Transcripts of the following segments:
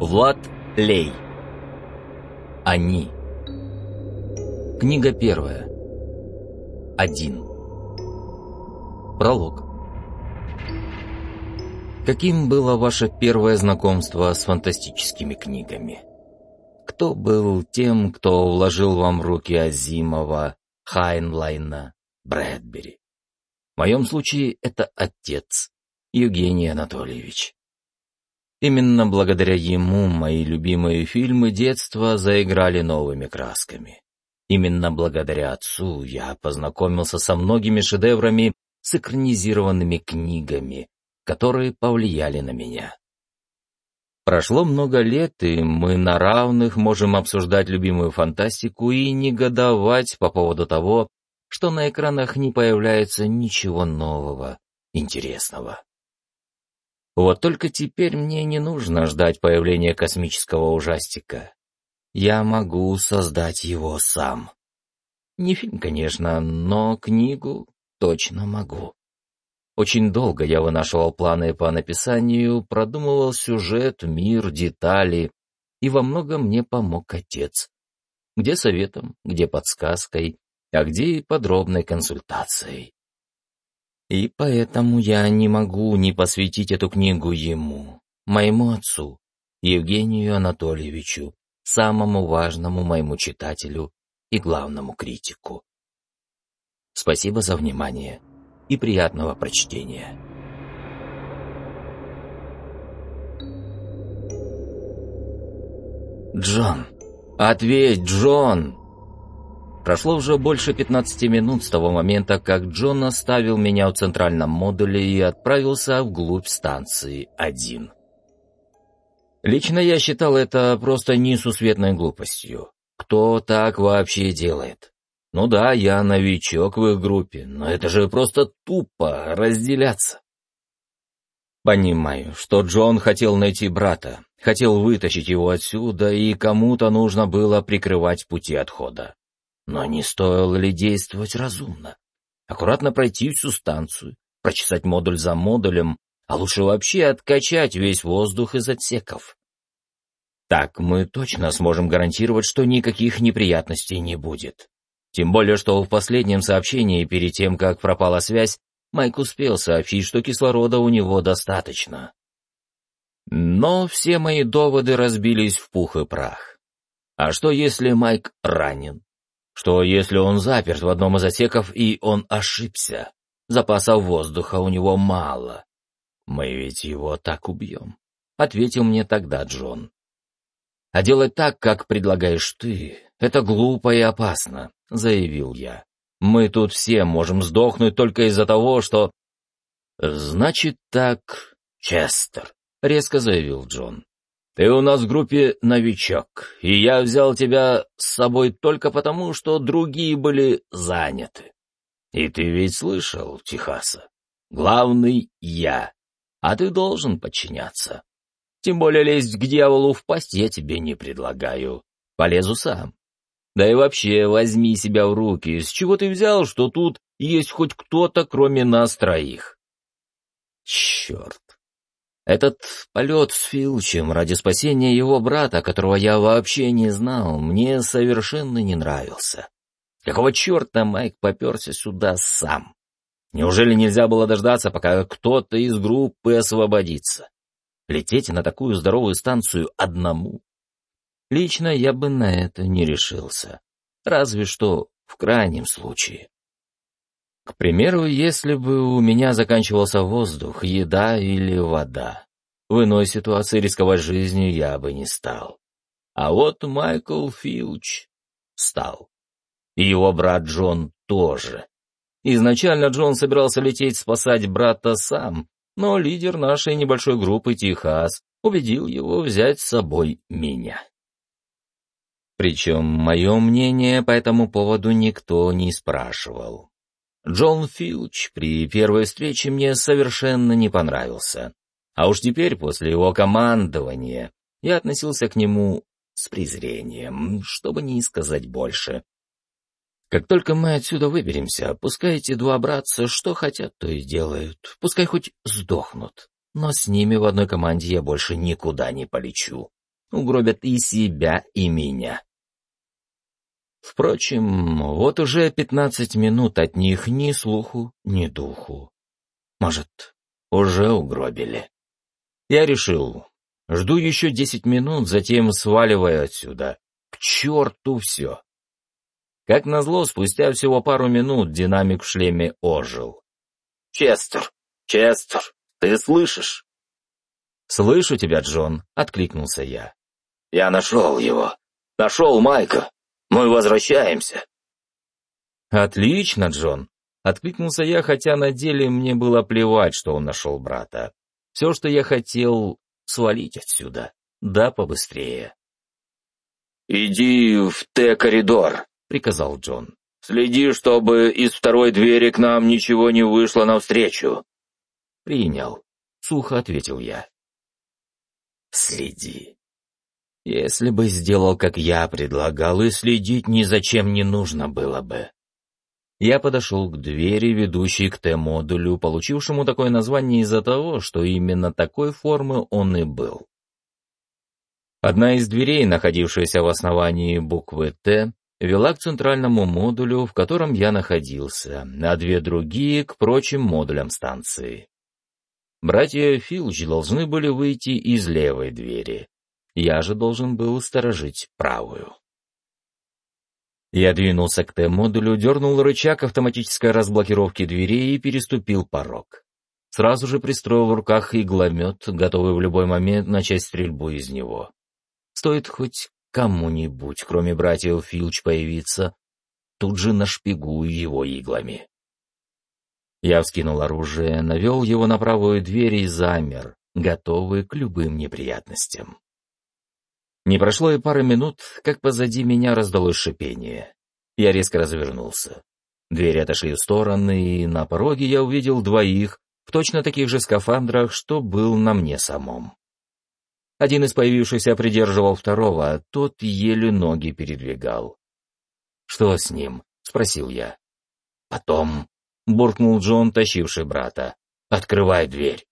Влад Лей. Они. Книга первая. Один. Пролог. Каким было ваше первое знакомство с фантастическими книгами? Кто был тем, кто вложил вам руки Азимова, Хайнлайна, Брэдбери? В моем случае это отец, Евгений Анатольевич. Именно благодаря ему мои любимые фильмы детства заиграли новыми красками. Именно благодаря отцу я познакомился со многими шедеврами с экранизированными книгами, которые повлияли на меня. Прошло много лет, и мы на равных можем обсуждать любимую фантастику и негодовать по поводу того, что на экранах не появляется ничего нового, интересного. Вот только теперь мне не нужно ждать появления космического ужастика. Я могу создать его сам. Не фильм, конечно, но книгу точно могу. Очень долго я вынашивал планы по написанию, продумывал сюжет, мир, детали, и во многом мне помог отец. Где советом, где подсказкой, а где и подробной консультацией. И поэтому я не могу не посвятить эту книгу ему, моему отцу, Евгению Анатольевичу, самому важному моему читателю и главному критику. Спасибо за внимание и приятного прочтения. «Джон! Ответь, Джон!» Прошло уже больше 15 минут с того момента, как Джон оставил меня в центральном модуле и отправился вглубь станции один. Лично я считал это просто несусветной глупостью. Кто так вообще делает? Ну да, я новичок в их группе, но это же просто тупо разделяться. Понимаю, что Джон хотел найти брата, хотел вытащить его отсюда, и кому-то нужно было прикрывать пути отхода. Но не стоило ли действовать разумно? Аккуратно пройти всю станцию, прочесать модуль за модулем, а лучше вообще откачать весь воздух из отсеков. Так мы точно сможем гарантировать, что никаких неприятностей не будет. Тем более, что в последнем сообщении, перед тем, как пропала связь, Майк успел сообщить, что кислорода у него достаточно. Но все мои доводы разбились в пух и прах. А что, если Майк ранен? Что если он заперт в одном из отсеков и он ошибся? Запасов воздуха у него мало. Мы ведь его так убьем, — ответил мне тогда Джон. А делать так, как предлагаешь ты, это глупо и опасно, — заявил я. Мы тут все можем сдохнуть только из-за того, что... Значит так, Честер, — резко заявил Джон. Ты у нас в группе новичок, и я взял тебя с собой только потому, что другие были заняты. И ты ведь слышал, Техаса, главный я, а ты должен подчиняться. Тем более лезть к дьяволу в пасть я тебе не предлагаю. Полезу сам. Да и вообще, возьми себя в руки. С чего ты взял, что тут есть хоть кто-то, кроме нас троих? Черт. Этот полет с Филчем ради спасения его брата, которого я вообще не знал, мне совершенно не нравился. Какого черта Майк поперся сюда сам? Неужели нельзя было дождаться, пока кто-то из группы освободится? Лететь на такую здоровую станцию одному? Лично я бы на это не решился. Разве что в крайнем случае. К примеру, если бы у меня заканчивался воздух, еда или вода. В иной ситуации рисковать жизнью я бы не стал. А вот Майкл Филч стал. И его брат Джон тоже. Изначально Джон собирался лететь спасать брата сам, но лидер нашей небольшой группы Техас убедил его взять с собой меня. Причем мое мнение по этому поводу никто не спрашивал. Джон Филч при первой встрече мне совершенно не понравился. А уж теперь, после его командования, я относился к нему с презрением, чтобы не сказать больше. Как только мы отсюда выберемся, пускай эти два братца что хотят, то и делают. Пускай хоть сдохнут. но с ними в одной команде я больше никуда не полечу. Угробят и себя, и меня. Впрочем, вот уже пятнадцать минут от них ни слуху, ни духу. Может, уже угробили. Я решил, жду еще десять минут, затем сваливаю отсюда. К черту все. Как назло, спустя всего пару минут динамик в шлеме ожил. «Честер! Честер! Ты слышишь?» «Слышу тебя, Джон», — откликнулся я. «Я нашел его. Нашел Майка. Мы возвращаемся». «Отлично, Джон», — откликнулся я, хотя на деле мне было плевать, что он нашел брата. Все, что я хотел, свалить отсюда. Да, побыстрее. «Иди в Т-коридор», — приказал Джон. «Следи, чтобы из второй двери к нам ничего не вышло навстречу». «Принял», — сухо ответил я. «Следи. Если бы сделал, как я предлагал, и следить ни зачем не нужно было бы». Я подошел к двери, ведущей к Т-модулю, получившему такое название из-за того, что именно такой формы он и был. Одна из дверей, находившаяся в основании буквы «Т», вела к центральному модулю, в котором я находился, а две другие — к прочим модулям станции. Братья Филч должны были выйти из левой двери. Я же должен был сторожить правую. Я двинулся к Т-модулю, дернул рычаг автоматической разблокировки дверей и переступил порог. Сразу же пристроил в руках игломет, готовый в любой момент начать стрельбу из него. Стоит хоть кому-нибудь, кроме братьев Филч, появиться, тут же нашпигую его иглами. Я вскинул оружие, навел его на правую дверь и замер, готовый к любым неприятностям. Не прошло и пары минут, как позади меня раздалось шипение. Я резко развернулся. Двери отошли в стороны, и на пороге я увидел двоих в точно таких же скафандрах, что был на мне самом. Один из появившихся придерживал второго, а тот еле ноги передвигал. «Что с ним?» — спросил я. «Потом», — буркнул Джон, тащивший брата. «Открывай дверь».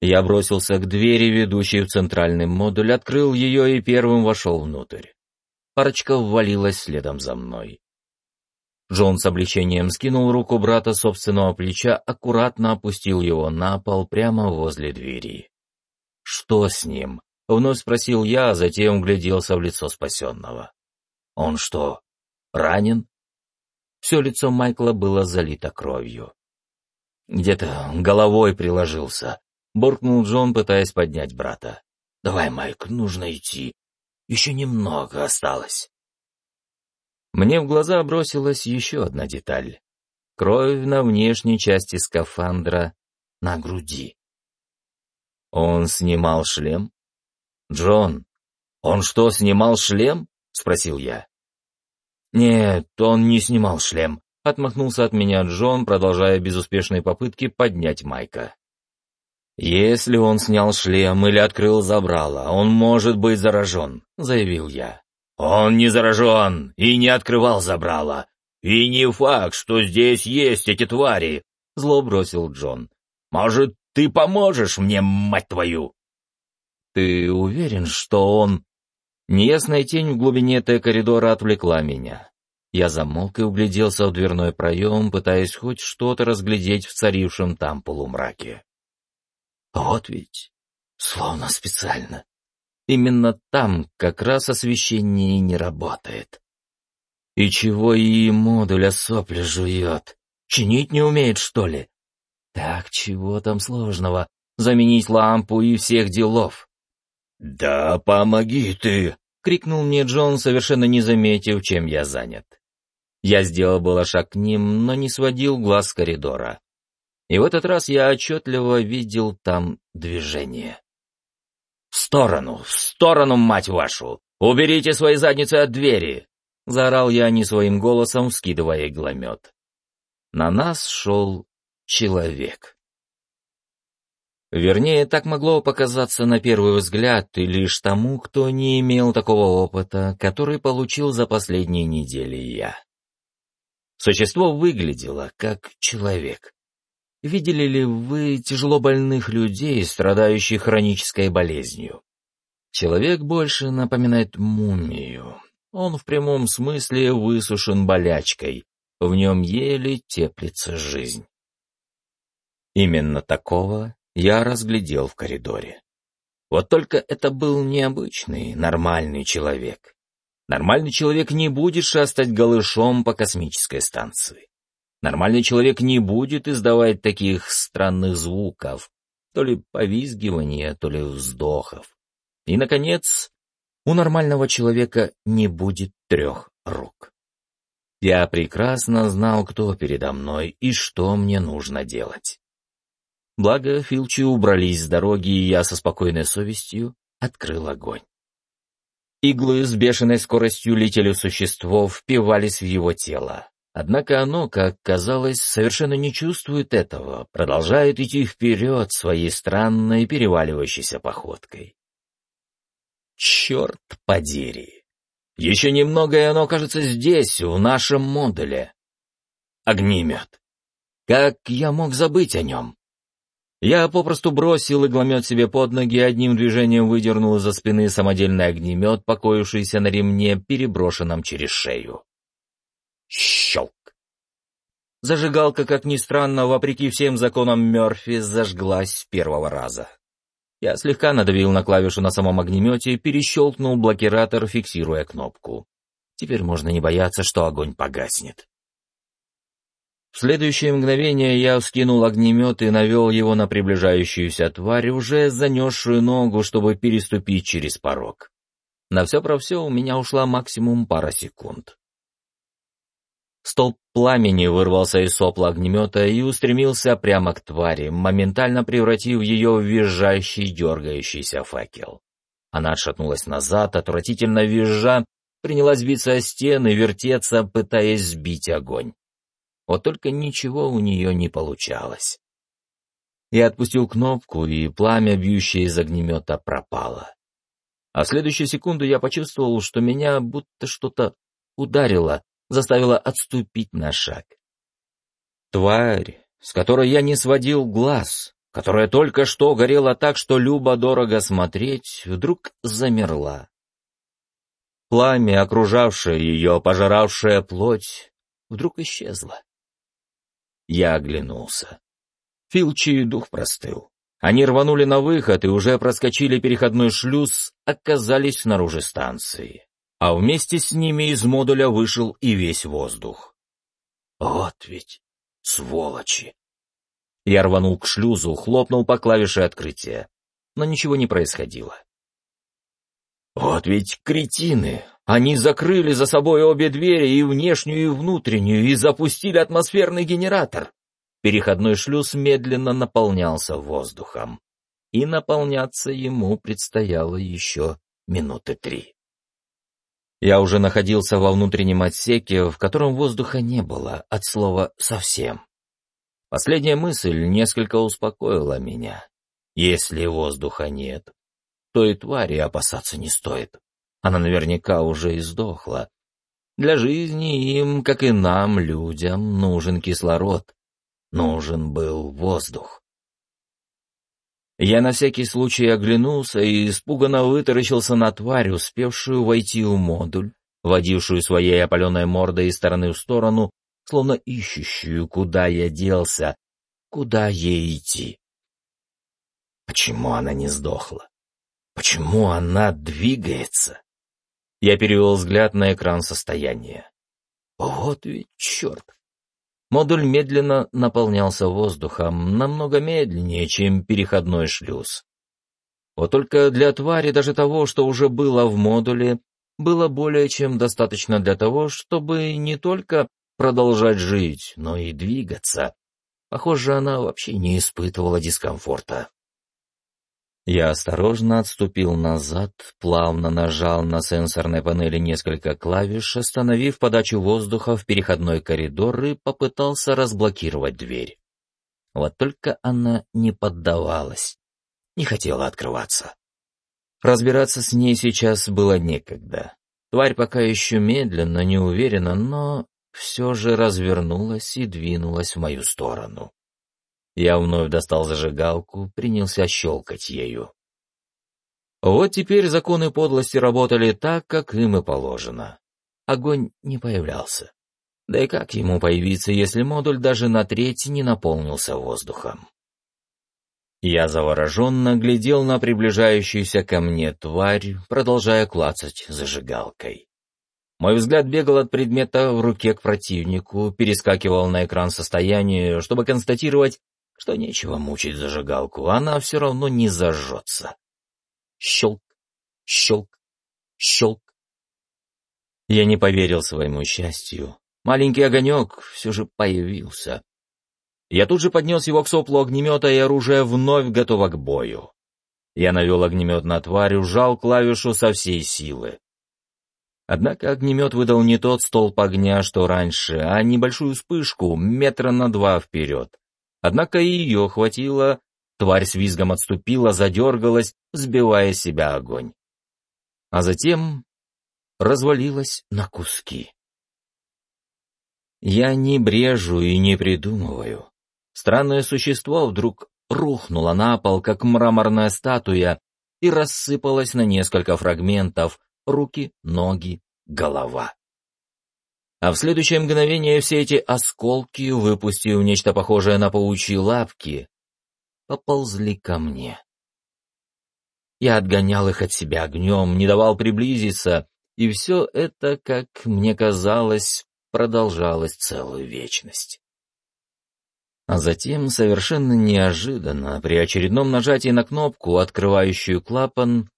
Я бросился к двери, ведущей в центральный модуль, открыл ее и первым вошел внутрь. Парочка ввалилась следом за мной. Джон с облегчением скинул руку брата собственного плеча, аккуратно опустил его на пол прямо возле двери. «Что с ним?» — вновь спросил я, а затем гляделся в лицо спасенного. «Он что, ранен?» Все лицо Майкла было залито кровью. Где-то головой приложился, буркнул Джон, пытаясь поднять брата. «Давай, Майк, нужно идти. Еще немного осталось». Мне в глаза бросилась еще одна деталь. Кровь на внешней части скафандра на груди. Он снимал шлем? «Джон, он что, снимал шлем?» — спросил я. «Нет, он не снимал шлем», — отмахнулся от меня Джон, продолжая безуспешные попытки поднять Майка. «Если он снял шлем или открыл забрало, он может быть заражен», — заявил я. «Он не заражен и не открывал забрало. И не факт, что здесь есть эти твари», — зло бросил Джон. «Может, ты поможешь мне, мать твою?» «Ты уверен, что он...» Неясная тень в глубине Т-коридора отвлекла меня. Я замолк и угляделся в дверной проем, пытаясь хоть что-то разглядеть в царившем там полумраке. Вот ведь, словно специально. Именно там как раз освещение не работает. И чего и модуля сопли жует? Чинить не умеет, что ли? Так, чего там сложного? Заменить лампу и всех делов. «Да помоги ты!» — крикнул мне Джон, совершенно не заметив, чем я занят. Я сделал было шаг к ним, но не сводил глаз с коридора. И в этот раз я отчетливо видел там движение. «В сторону! В сторону, мать вашу! Уберите свои задницы от двери!» — заорал я не своим голосом, скидывая игломет. На нас шел человек. Вернее, так могло показаться на первый взгляд и лишь тому, кто не имел такого опыта, который получил за последние недели я. Существо выглядело как человек. Видели ли вы тяжело больных людей, страдающих хронической болезнью? Человек больше напоминает мумию. Он в прямом смысле высушен болячкой, в нем еле теплится жизнь. Именно такого я разглядел в коридоре. Вот только это был необычный, нормальный человек. Нормальный человек не будет шастать голышом по космической станции. Нормальный человек не будет издавать таких странных звуков, то ли повизгивания, то ли вздохов. И, наконец, у нормального человека не будет трех рук. Я прекрасно знал, кто передо мной и что мне нужно делать. Благо, Филчи убрались с дороги, и я со спокойной совестью открыл огонь. Иглы с бешеной скоростью летели существо, впивались в его тело. Однако оно, как казалось, совершенно не чувствует этого, продолжает идти вперед своей странной переваливающейся походкой. Черт подери! Еще немного, и оно окажется здесь, в нашем модуле. Огнемет. Как я мог забыть о нем? Я попросту бросил игломет себе под ноги и одним движением выдернул из-за спины самодельный огнемет, покоившийся на ремне, переброшенном через шею. Щелк! Зажигалка, как ни странно, вопреки всем законам Мёрфи, зажглась с первого раза. Я слегка надавил на клавишу на самом огнемете перещелкнул блокиратор, фиксируя кнопку. Теперь можно не бояться, что огонь погаснет. В следующее мгновение я вскинул огнемет и навел его на приближающуюся тварь, уже занесшую ногу, чтобы переступить через порог. На все про все у меня ушла максимум пара секунд. Столб пламени вырвался из сопла огнемета и устремился прямо к твари, моментально превратив ее в визжащий, дергающийся факел. Она отшатнулась назад, отвратительно визжа, принялась биться о стены, вертеться, пытаясь сбить огонь. Вот только ничего у нее не получалось. Я отпустил кнопку, и пламя, бьющее из огнемета, пропало. А в следующую секунду я почувствовал, что меня будто что-то ударило, заставило отступить на шаг. Тварь, с которой я не сводил глаз, которая только что горела так, что любо-дорого смотреть, вдруг замерла. Пламя, окружавшее ее, пожиравшее плоть, вдруг исчезло. Я оглянулся. Филчи дух простыл. Они рванули на выход и уже проскочили переходной шлюз, оказались снаружи станции. А вместе с ними из модуля вышел и весь воздух. Вот ведь сволочи! Я рванул к шлюзу, хлопнул по клавише открытия. Но ничего не происходило. Вот ведь кретины! Они закрыли за собой обе двери, и внешнюю, и внутреннюю, и запустили атмосферный генератор. Переходной шлюз медленно наполнялся воздухом. И наполняться ему предстояло еще минуты три. Я уже находился во внутреннем отсеке, в котором воздуха не было, от слова «совсем». Последняя мысль несколько успокоила меня. Если воздуха нет, то и твари опасаться не стоит. Она наверняка уже издохла. Для жизни им, как и нам, людям, нужен кислород. Нужен был воздух. Я на всякий случай оглянулся и испуганно вытаращился на тварь, успевшую войти в модуль, водившую своей опаленной мордой из стороны в сторону, словно ищущую, куда я делся, куда ей идти. Почему она не сдохла? Почему она двигается? Я перевел взгляд на экран состояния. Вот ведь черт! Модуль медленно наполнялся воздухом, намного медленнее, чем переходной шлюз. Вот только для твари даже того, что уже было в модуле, было более чем достаточно для того, чтобы не только продолжать жить, но и двигаться. Похоже, она вообще не испытывала дискомфорта. Я осторожно отступил назад, плавно нажал на сенсорной панели несколько клавиш, остановив подачу воздуха в переходной коридор и попытался разблокировать дверь. Вот только она не поддавалась, не хотела открываться. Разбираться с ней сейчас было некогда. Тварь пока еще медленно, неуверенно, но все же развернулась и двинулась в мою сторону. Я вновь достал зажигалку, принялся щелкать ею. Вот теперь законы подлости работали так, как им и положено. Огонь не появлялся. Да и как ему появиться, если модуль даже на треть не наполнился воздухом? Я завороженно глядел на приближающуюся ко мне тварь, продолжая клацать зажигалкой. Мой взгляд бегал от предмета в руке к противнику, перескакивал на экран состояния, чтобы констатировать, что нечего мучить зажигалку, она все равно не зажжется. Щелк, щелк, щелк. Я не поверил своему счастью. Маленький огонек все же появился. Я тут же поднес его к соплу огнемета, и оружие вновь готово к бою. Я навел огнемет на тварь, ужал клавишу со всей силы. Однако огнемет выдал не тот столб огня, что раньше, а небольшую вспышку, метра на два вперед. Однако и ее хватило, тварь с визгом отступила, задергалась, сбивая себя огонь. А затем развалилась на куски. Я не брежу и не придумываю. Странное существо вдруг рухнуло на пол, как мраморная статуя, и рассыпалось на несколько фрагментов — руки, ноги, голова. А в следующее мгновение все эти осколки, выпустив нечто похожее на паучьи лапки, поползли ко мне. Я отгонял их от себя огнем, не давал приблизиться, и все это, как мне казалось, продолжалось целую вечность. А затем, совершенно неожиданно, при очередном нажатии на кнопку, открывающую клапан,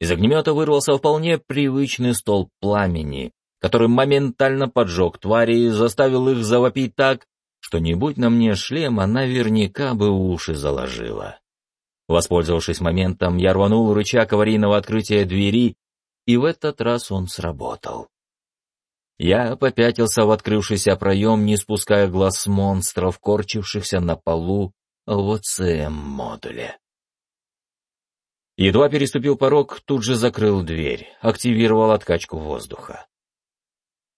из огнемета вырвался вполне привычный столб пламени, который моментально поджег твари и заставил их завопить так, что не будь на мне шлема, наверняка бы уши заложило. Воспользовавшись моментом, я рванул рычаг аварийного открытия двери, и в этот раз он сработал. Я попятился в открывшийся проем, не спуская глаз монстров, корчившихся на полу в ОЦМ-модуле. Едва переступил порог, тут же закрыл дверь, активировал откачку воздуха.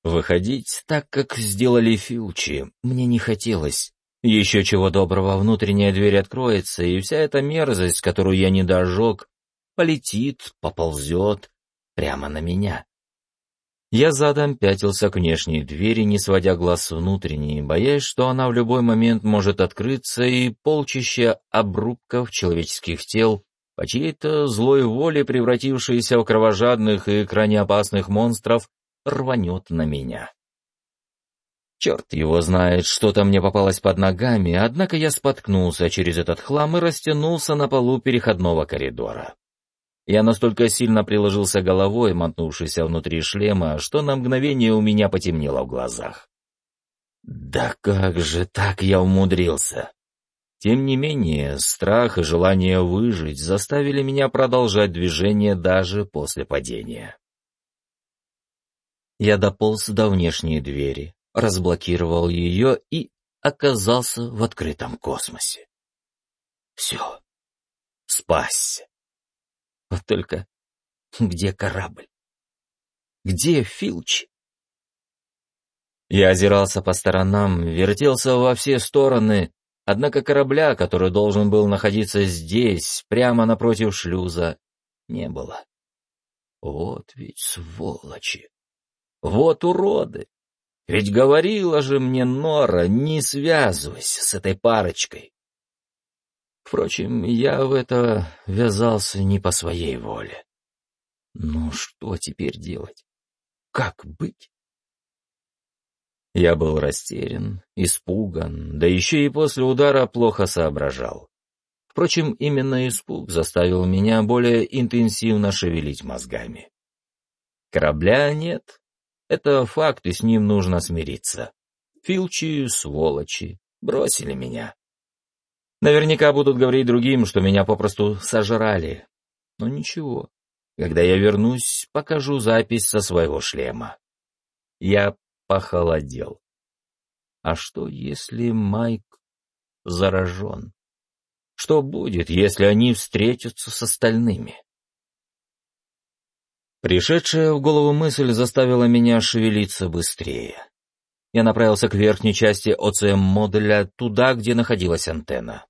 Выходить так, как сделали Филчи, мне не хотелось. Еще чего доброго, внутренняя дверь откроется, и вся эта мерзость, которую я не дожег, полетит, поползет прямо на меня. Я задом пятился к внешней двери, не сводя глаз внутренней, боясь, что она в любой момент может открыться, и полчища обрубков человеческих тел, по чьей-то злой воле превратившиеся в кровожадных и крайне опасных монстров, рванет на меня. Черт его знает, что-то мне попалось под ногами, однако я споткнулся через этот хлам и растянулся на полу переходного коридора. Я настолько сильно приложился головой, мотнувшись внутри шлема, что на мгновение у меня потемнело в глазах. Да как же так я умудрился? Тем не менее, страх и желание выжить заставили меня продолжать движение даже после падения. Я дополз до внешней двери, разблокировал ее и оказался в открытом космосе. Все. Спасся. Вот только где корабль? Где Филч? Я озирался по сторонам, вертелся во все стороны, однако корабля, который должен был находиться здесь, прямо напротив шлюза, не было. Вот ведь сволочи! Вот уроды! Ведь говорила же мне Нора, не связывайся с этой парочкой. Впрочем, я в это ввязался не по своей воле. Ну что теперь делать? Как быть? Я был растерян, испуган, да еще и после удара плохо соображал. Впрочем, именно испуг заставил меня более интенсивно шевелить мозгами. Корабля нет. Это факт, и с ним нужно смириться. Филчи, сволочи, бросили меня. Наверняка будут говорить другим, что меня попросту сожрали. Но ничего. Когда я вернусь, покажу запись со своего шлема. Я похолодел. А что, если Майк заражен? Что будет, если они встретятся с остальными? Пришедшая в голову мысль заставила меня шевелиться быстрее. я направился к верхней части ОЦМ-модуля, туда, где находилась антенна.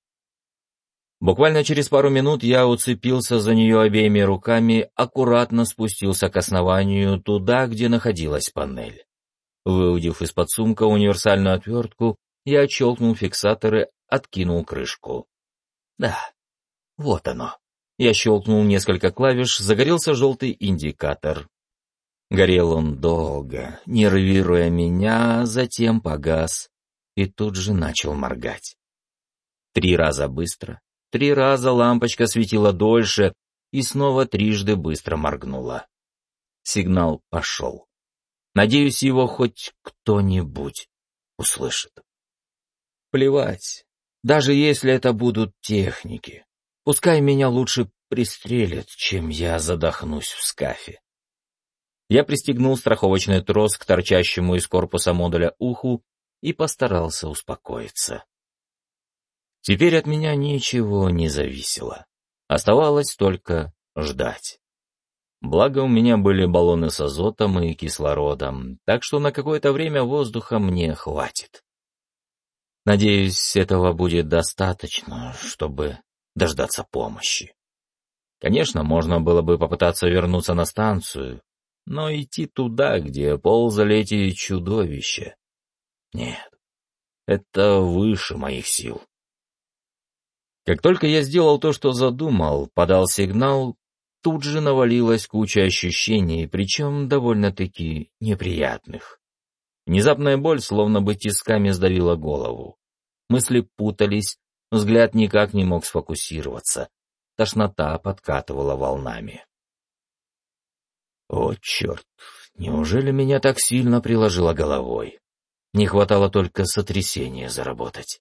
Буквально через пару минут я уцепился за нее обеими руками, аккуратно спустился к основанию, туда, где находилась панель. Выудив из-под сумка универсальную отвертку, я отщелкнул фиксаторы, откинул крышку. Да, вот оно. Я щелкнул несколько клавиш, загорелся желтый индикатор. Горел он долго, нервируя меня, затем погас и тут же начал моргать. Три раза быстро, три раза лампочка светила дольше и снова трижды быстро моргнула. Сигнал пошел. Надеюсь, его хоть кто-нибудь услышит. Плевать, даже если это будут техники. Пускай меня лучше пристрелят, чем я задохнусь в скафе. Я пристегнул страховочный трос к торчащему из корпуса модуля уху и постарался успокоиться. Теперь от меня ничего не зависело. Оставалось только ждать. Благо у меня были баллоны с азотом и кислородом, так что на какое-то время воздуха мне хватит. Надеюсь, этого будет достаточно, чтобы дождаться помощи. Конечно, можно было бы попытаться вернуться на станцию, но идти туда, где ползали эти чудовища... Нет, это выше моих сил. Как только я сделал то, что задумал, подал сигнал, тут же навалилась куча ощущений, причем довольно-таки неприятных. Внезапная боль словно бы тисками сдавила голову. Мысли путались, взгляд никак не мог сфокусироваться. Тошнота подкатывала волнами. О, черт, неужели меня так сильно приложило головой? Не хватало только сотрясения заработать.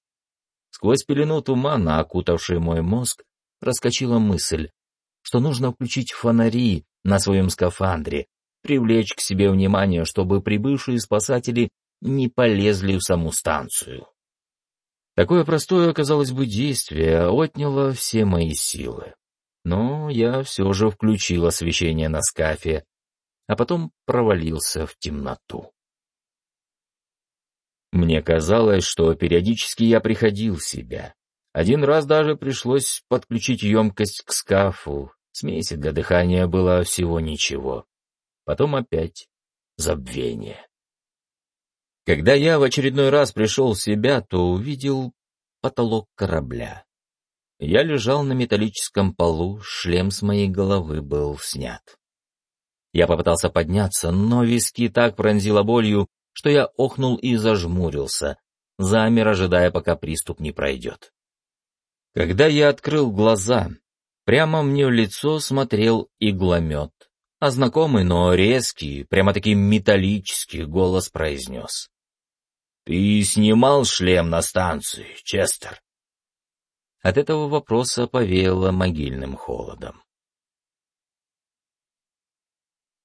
Сквозь пелену тумана, окутавший мой мозг, проскочила мысль, что нужно включить фонари на своем скафандре, привлечь к себе внимание, чтобы прибывшие спасатели не полезли в саму станцию. Такое простое, казалось бы, действие отняло все мои силы. Но я все же включил освещение на скафе, а потом провалился в темноту. Мне казалось, что периодически я приходил в себя. Один раз даже пришлось подключить емкость к скафу. Смеси для дыхания было всего ничего. Потом опять забвение. Когда я в очередной раз пришел в себя, то увидел потолок корабля. Я лежал на металлическом полу, шлем с моей головы был снят. Я попытался подняться, но виски так пронзило болью, что я охнул и зажмурился, замер, ожидая, пока приступ не пройдет. Когда я открыл глаза, прямо мне в лицо смотрел игломет, а знакомый, но резкий, прямо-таки металлический голос произнес. «Ты снимал шлем на станции, Честер?» От этого вопроса повеяло могильным холодом.